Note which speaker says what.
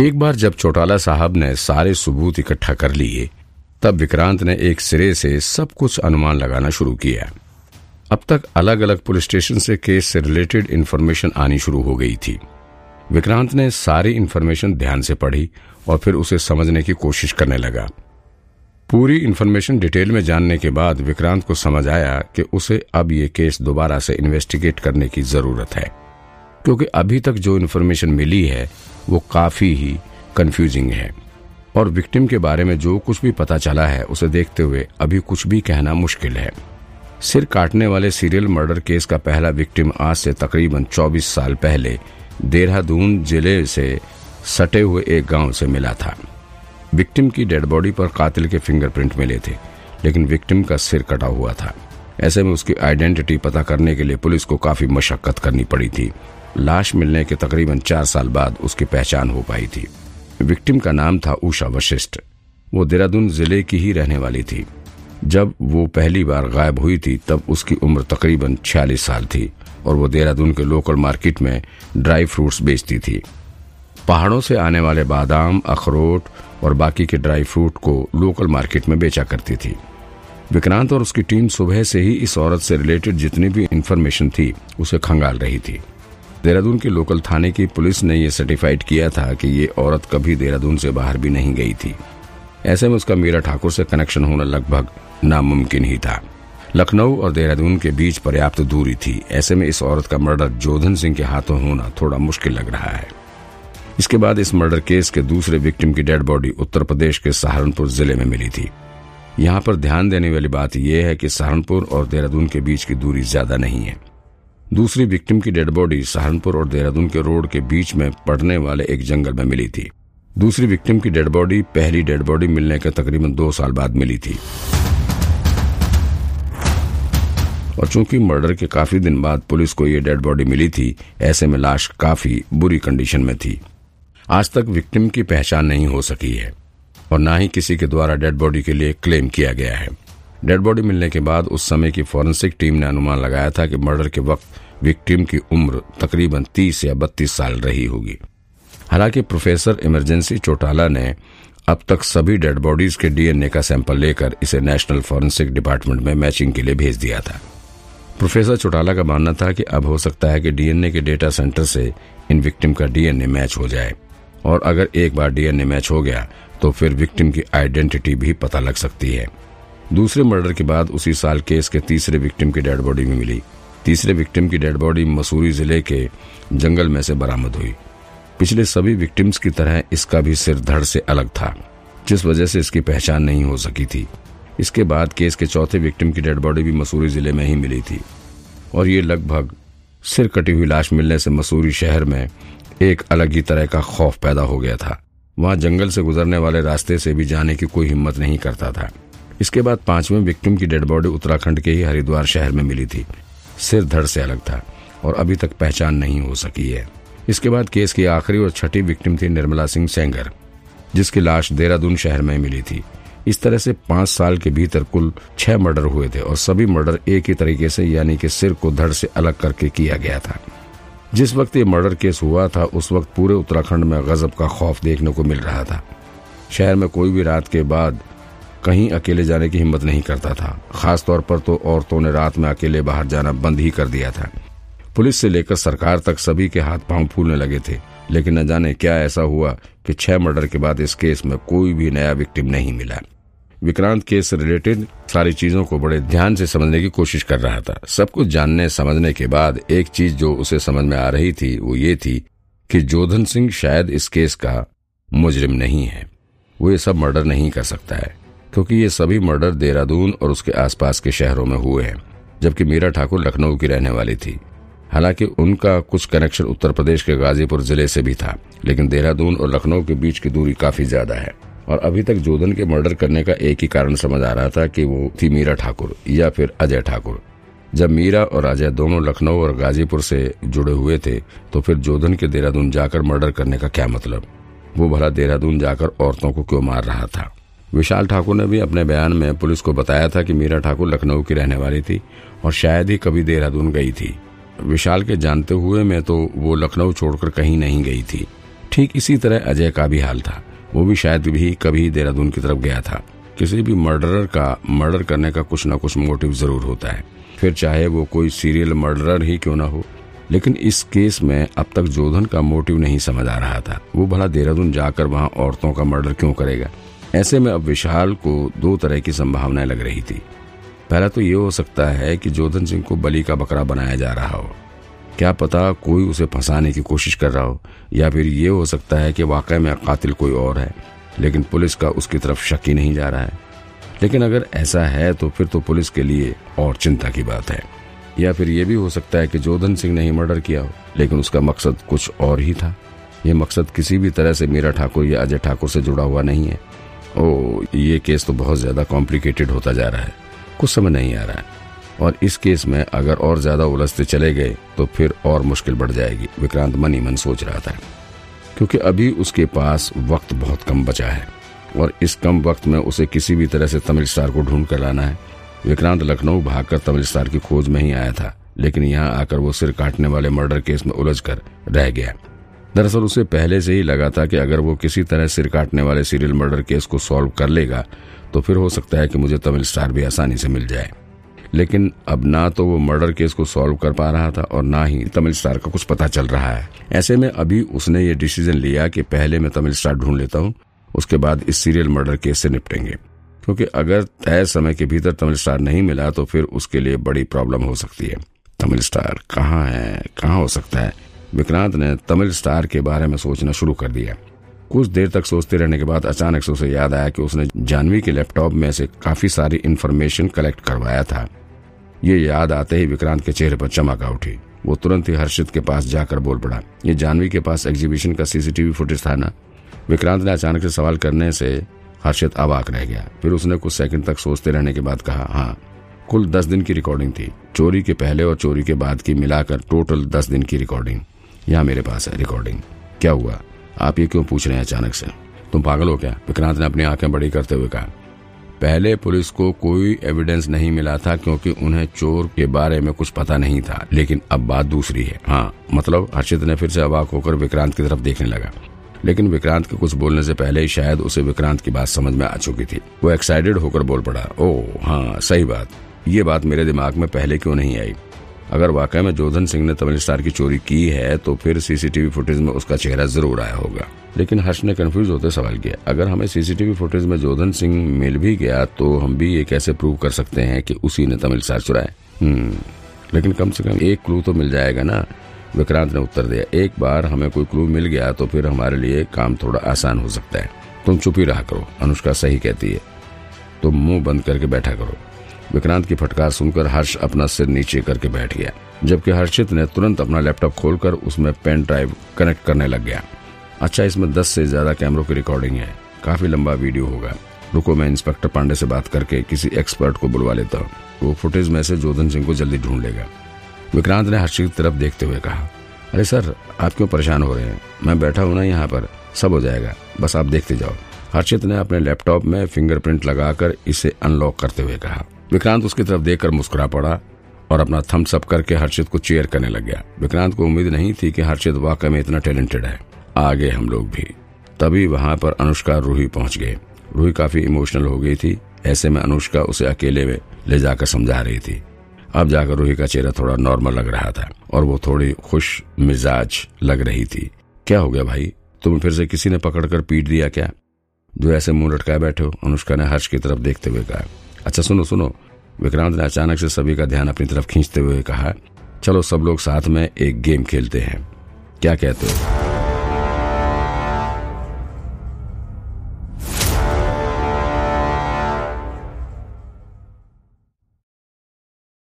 Speaker 1: एक बार जब चौटाला साहब ने सारे सबूत इकट्ठा कर लिए, तब विक्रांत ने एक सिरे से सब कुछ अनुमान लगाना शुरू किया। अब तक अलग अलग पुलिस स्टेशन से केस से रिलेटेड इन्फॉर्मेशन आनी शुरू हो गई थी। विक्रांत ने सारी इन्फॉर्मेशन ध्यान से पढ़ी और फिर उसे समझने की कोशिश करने लगा। पूरी इन्फॉर्मेशन डिटेल में जानने के बाद विक्रांत को समझ आया कि उसे अब ये केस दोबारा से इन्वेस्टिगेट करने की ज़रूरत है। क्योंकि अभी तक जो इन्फॉर्मेशन मिली है, वो काफ़ी ही कंफ्यूजिंग है। और विक्टिम के बारे में जो कुछ भी पता चला है, उसे देखते हुए अभी कुछ भी कहना मुश्किल है। सिर काटने वाले सीरियल मर्डर केस का पहला विक्टिम आज से तकरीबन 24 साल पहले देहरादून ज़िले से सटे हुए एक गाँव से मिला था। विक्टिम की डेड बॉडी पर कातिल के फिंगरप्रिंट मिले थे, लेकिन विक्टिम का सिर कटा हुआ था। ऐसे में उसकी आइडेंटिटी पता करने के लिए पुलिस को काफ़ी मशक्कत करनी पड़ी थी। लाश मिलने के तकरीबन चार साल बाद उसकी पहचान हो पाई थी। विक्टिम का नाम था उषा वशिष्ठ। वो देहरादून ज़िले की ही रहने वाली थी। जब वो पहली बार गायब हुई थी, तब उसकी उम्र तकरीबन छियालीस साल थी और वो देहरादून के लोकल मार्केट में ड्राई फ्रूट्स बेचती थी। पहाड़ों से आने वाले बादाम, अखरोट और बाकी के ड्राई फ्रूट को लोकल मार्केट में बेचा करती थी। विक्रांत और उसकी टीम सुबह से ही इस औरत से रिलेटेड जितनी भी इंफॉर्मेशन थी, उसे खंगाल रही थी। देहरादून के लोकल थाने की पुलिस ने यह सर्टिफाइड किया था कि ये औरत कभी देहरादून से बाहर भी नहीं गई थी। ऐसे में उसका मीरा ठाकुर से कनेक्शन होना लगभग नामुमकिन ही था। लखनऊ और देहरादून के बीच पर्याप्त दूरी थी। ऐसे में इस औरत का मर्डर जोधन सिंह के हाथों होना थोड़ा मुश्किल लग रहा है। इसके बाद इस मर्डर केस के दूसरे विक्टिम की डेड बॉडी उत्तर प्रदेश के सहारनपुर ज़िले में मिली थी। यहाँ पर ध्यान देने वाली बात यह है कि सहारनपुर और देहरादून के बीच की दूरी ज़्यादा नहीं है। दूसरी विक्टिम की डेड बॉडी सहारनपुर और देहरादून के रोड के बीच में पड़ने वाले एक जंगल में मिली थी। दूसरी विक्टिम की डेड बॉडी पहली डेड बॉडी मिलने के तकरीबन दो साल बाद मिली थी। और चूँकि मर्डर के काफ़ी दिन बाद पुलिस को यह डेड बॉडी मिली थी, ऐसे में लाश काफ़ी बुरी कंडीशन में थी। आज तक विक्टिम की पहचान नहीं हो सकी है, और ना ही किसी के द्वारा डेड बॉडी के लिए क्लेम किया गया है। डेड बॉडी मिलने के बाद उस समय की फॉरेंसिक टीम ने अनुमान लगाया था कि मर्डर के वक्त विक्टिम की उम्र तकरीबन 30 या 32 साल रही होगी। हालाँकि प्रोफेसर इमरजेंसी चौटाला ने अब तक सभी डेड बॉडीज के डीएनए का सैंपल लेकर इसे नेशनल फॉरेंसिक डिपार्टमेंट में मैचिंग के लिए भेज दिया था। प्रोफेसर चौटाला का मानना था कि अब हो सकता है कि डीएनए के डेटा सेंटर से इन विक्टिम का डीएनए मैच हो जाए। और अगर एक बार डीएनए मैच हो गया तो फिर विक्टिम की आइडेंटिटी भी पता लग सकती है। दूसरे मर्डर के बाद उसी साल केस के तीसरे विक्टिम की डेड बॉडी भी मिली। तीसरे विक्टिम की डेड बॉडी मसूरी ज़िले के जंगल में से बरामद हुई। पिछले सभी विक्टिम्स की तरह इसका भी सिर धड़ से अलग था, जिस वजह से इसकी पहचान नहीं हो सकी थी। इसके बाद केस के चौथे विक्टिम की डेड बॉडी भी मसूरी ज़िले में ही मिली थी। और ये लगभग सिर कटी हुई लाश मिलने से मसूरी शहर में एक अलग ही तरह का खौफ पैदा हो गया था। वहाँ जंगल से गुजरने वाले रास्ते से भी जाने की कोई हिम्मत नहीं करता था। इसके बाद पाँचवें विक्टिम की डेड बॉडी उत्तराखंड के ही हरिद्वार शहर में मिली थी। सिर धड़ से अलग था और अभी तक पहचान नहीं हो सकी है। इसके बाद केस की आखिरी और छठी विक्टिम थी निर्मला सिंह सेंगर, जिसकी लाश देहरादून शहर में मिली थी। इस तरह से पाँच साल के भीतर कुल छह मर्डर हुए थे और सभी मर्डर एक ही तरीके से, यानी कि सिर को धड़ से अलग करके किया गया था। जिस वक्त ये मर्डर केस हुआ था, उस वक्त पूरे उत्तराखंड में गजब का खौफ देखने को मिल रहा था। शहर में कोई भी रात के बाद कहीं अकेले जाने की हिम्मत नहीं करता था। खास तौर पर तो औरतों ने रात में अकेले बाहर जाना बंद ही कर दिया था। पुलिस से लेकर सरकार तक सभी के हाथ पाँव फूलने लगे थे, लेकिन न जाने क्या ऐसा हुआ कि छह मर्डर के बाद इस केस में कोई भी नया विक्टिम नहीं मिला। विक्रांत केस से रिलेटेड सारी चीज़ों को बड़े ध्यान से समझने की कोशिश कर रहा था। सब कुछ जानने, समझने के बाद एक चीज़ जो उसे समझ में आ रही थी, वो ये थी कि जोधन सिंह शायद इस केस का मुजरिम नहीं है। वो ये सब मर्डर नहीं कर सकता है। क्योंकि ये सभी मर्डर देहरादून और उसके आसपास के शहरों में हुए हैं, जबकि मीरा ठाकुर लखनऊ की रहने वाली थी। हालाँकि उनका कुछ कनेक्शन उत्तर प्रदेश के गाजीपुर ज़िले से भी था, लेकिन देहरादून और लखनऊ के बीच की दूरी काफ़ी ज़्यादा है। और अभी तक जोधन के मर्डर करने का एक ही कारण समझ आ रहा था कि वो थी मीरा ठाकुर या फिर अजय ठाकुर। जब मीरा और अजय दोनों लखनऊ और गाजीपुर से जुड़े हुए थे तो फिर जोधन के देहरादून जाकर मर्डर करने का क्या मतलब? वो भला देहरादून जाकर औरतों को क्यों मार रहा था? विशाल ठाकुर ने भी अपने बयान में पुलिस को बताया था कि मीरा ठाकुर लखनऊ की रहने वाली थी और शायद ही कभी देहरादून गई थी। विशाल के जानते हुए में तो वो लखनऊ छोड़कर कहीं नहीं गई थी। ठीक इसी तरह अजय का भी हाल था। वो भी शायद भी कभी देहरादून की तरफ़ गया था। किसी भी मर्डरर का, मर्डर करने का कुछ न कुछ मोटिव ज़रूर होता है। फिर चाहे वो कोई सीरियल मर्डरर ही क्यों ना हो, लेकिन इस केस में अब तक जोधन का मोटिव नहीं समझ आ रहा था। वो भला देहरादून जाकर वहाँ औरतों का मर्डर क्यों करेगा? ऐसे में अब विशाल को दो तरह की संभावनाएँ लग रही थी। पहला तो ये हो सकता है कि जोधन सिंह को बलि का बकरा बनाया जा रहा हो। क्या पता कोई उसे फंसाने की कोशिश कर रहा हो, या फिर ये हो सकता है कि वाकई में कातिल कोई और है, लेकिन पुलिस का उसकी तरफ़ शक ही नहीं जा रहा है। लेकिन अगर ऐसा है तो फिर तो पुलिस के लिए और चिंता की बात है। या फिर ये भी हो सकता है कि जोधन सिंह ने ही मर्डर किया हो, लेकिन उसका मकसद कुछ और ही था। ये मकसद किसी भी तरह से मीरा ठाकुर या अजय ठाकुर से जुड़ा हुआ नहीं है। ओ, ये केस तो बहुत ज़्यादा कॉम्प्लिकेटेड होता जा रहा है। कुछ समझ नहीं आ रहा है। और इस केस में अगर और ज़्यादा उलझते चले गए तो फिर और मुश्किल बढ़ जाएगी। विक्रांत मन ही मन सोच रहा था। क्योंकि अभी उसके पास वक्त बहुत कम बचा है। और इस कम वक्त में उसे किसी भी तरह से तमिल स्टार को ढूंढ कर लाना है। विक्रांत लखनऊ भागकर तमिल स्टार की खोज में ही आया था। लेकिन यहाँ आकर वो सिर काटने वाले मर्डर केस में उलझ कर रह गया। दरअसल उसे पहले से ही लगा था कि अगर वो किसी तरह सिर काटने वाले सीरियल मर्डर केस को सॉल्व कर लेगा तो फिर हो सकता है कि मुझे तमिल स्टार भी आसानी से मिल जाए। लेकिन अब ना तो वो मर्डर केस को सॉल्व कर पा रहा था और ना ही तमिल स्टार का कुछ पता चल रहा है। ऐसे में अभी उसने ये डिसीज़न लिया कि पहले मैं तमिल स्टार ढूंढ लेता हूँ, उसके बाद इस सीरियल मर्डर केस से निपटेंगे। क्योंकि अगर तय समय के भीतर तमिल स्टार नहीं मिला तो फिर उसके लिए बड़ी प्रॉब्लम हो सकती है। तमिल स्टार कहाँ है? कहाँ हो सकता है? विक्रांत ने तमिल स्टार के बारे में सोचना शुरू कर दिया। कुछ देर तक सोचते रहने के बाद अचानक से उसे याद आया कि उसने जानवी के लैपटॉप में से काफ़ी सारी इन्फॉर्मेशन कलेक्ट करवाया था। ये याद आते ही विक्रांत के चेहरे पर चमक उठी। वो तुरंत ही हर्षित के पास जाकर बोल पड़ा, ये जानवी के पास एग्जीबिशन का सीसीटीवी फुटेज था ना? विक्रांत ने अचानक से सवाल करने से हर्षित अबाक रह गया। फिर उसने कुछ सेकंड तक सोचते रहने के बाद कहा हाँ कुल दस दिन की रिकॉर्डिंग थी। चोरी के पहले और चोरी के बाद की मिलाकर टोटल दस दिन की रिकॉर्डिंग यहाँ मेरे पास है रिकॉर्डिंग क्या हुआ? आप ये क्यों पूछ रहे हैं अचानक से? तुम पागल हो क्या? विक्रांत ने अपनी आँखें बड़ी करते हुए कहा, पहले पुलिस को कोई एविडेंस नहीं मिला था क्योंकि उन्हें चोर के बारे में कुछ पता नहीं था। लेकिन अब बात दूसरी है। हाँ मतलब हर्षित ने फिर से अबाक होकर विक्रांत की तरफ़ देखने लगा। लेकिन विक्रांत के कुछ बोलने से पहले ही शायद उसे विक्रांत की बात समझ में आ चुकी थी। वो एक्साइटेड होकर बोल पड़ा ओ हाँ सही बात। ये बात मेरे दिमाग में पहले क्यों नहीं आई? अगर वाकई में जोधन सिंह ने तमिल स्टार की चोरी की है तो फिर सीसीटीवी फुटेज में उसका चेहरा ज़रूर आया होगा। लेकिन हर्ष ने कंफ्यूज होते सवाल किया, अगर हमें सीसीटीवी फुटेज में जोधन सिंह मिल भी गया तो हम भी ये कैसे प्रूव कर सकते हैं कि उसी ने तमिल स्टार चुराया? हम्म लेकिन कम से कम एक क्लू तो मिल जाएगा ना। विक्रांत ने उत्तर दिया, एक बार हमें कोई क्लू मिल गया तो फिर हमारे लिए काम थोड़ा आसान हो सकता है। तुम चुप ही रहा करो, अनुष्का सही कहती है। तुम मुँह बंद करके बैठा करो। विक्रांत की फटकार सुनकर हर्ष अपना सिर नीचे करके बैठ गया, जबकि हर्षित ने तुरंत अपना लैपटॉप खोलकर उसमें पेन ड्राइव कनेक्ट करने लग गया। अच्छा इसमें दस से ज़्यादा कैमरों की रिकॉर्डिंग है। काफ़ी लंबा वीडियो होगा। रुको, मैं इंस्पेक्टर पांडे से बात करके किसी एक्सपर्ट को बुलवा लेता हूँ। वो फुटेज में से जोधन सिंह को जल्दी ढूंढ लेगा। विक्रांत ने हर्षित की तरफ़ देखते हुए कहा, अरे सर, आप क्यों परेशान हो रहे हैं? मैं बैठा हूँ ना यहाँ पर। सब हो जाएगा। बस आप देखते जाओ। हर्षित ने अपने लैपटॉप में फिंगरप्रिंट लगाकर इसे अनलॉक करते हुए कहा। विक्रांत उसकी तरफ़ देखकर मुस्कुरा पड़ा और अपना थम्स अप करके हर्षित को चेयर करने लग गया। विक्रांत को उम्मीद नहीं थी कि हर्षित वाकई में इतना टैलेंटेड है। आगे हम लोग भी। तभी वहाँ पर अनुष्का रूही पहुँच गए रूही काफ़ी इमोशनल हो गई थी। ऐसे में अनुष्का उसे अकेले में ले जाकर समझा रही थी। अब जाकर रूही का चेहरा थोड़ा नॉर्मल लग रहा था और वो थोड़ी खुश मिजाज लग रही थी। क्या हो गया भाई? तुम फिर से किसी ने पकड़कर पीट दिया क्या? जो ऐसे मुँह लटकाए बैठे हो, अनुष्का ने हर्ष की तरफ़ देखते हुए कहा अच्छा सुनो सुनो। विक्रांत ने अचानक से सभी का ध्यान अपनी तरफ़ खींचते हुए कहा, चलो, सब लोग साथ में एक गेम खेलते हैं। क्या कहते हो?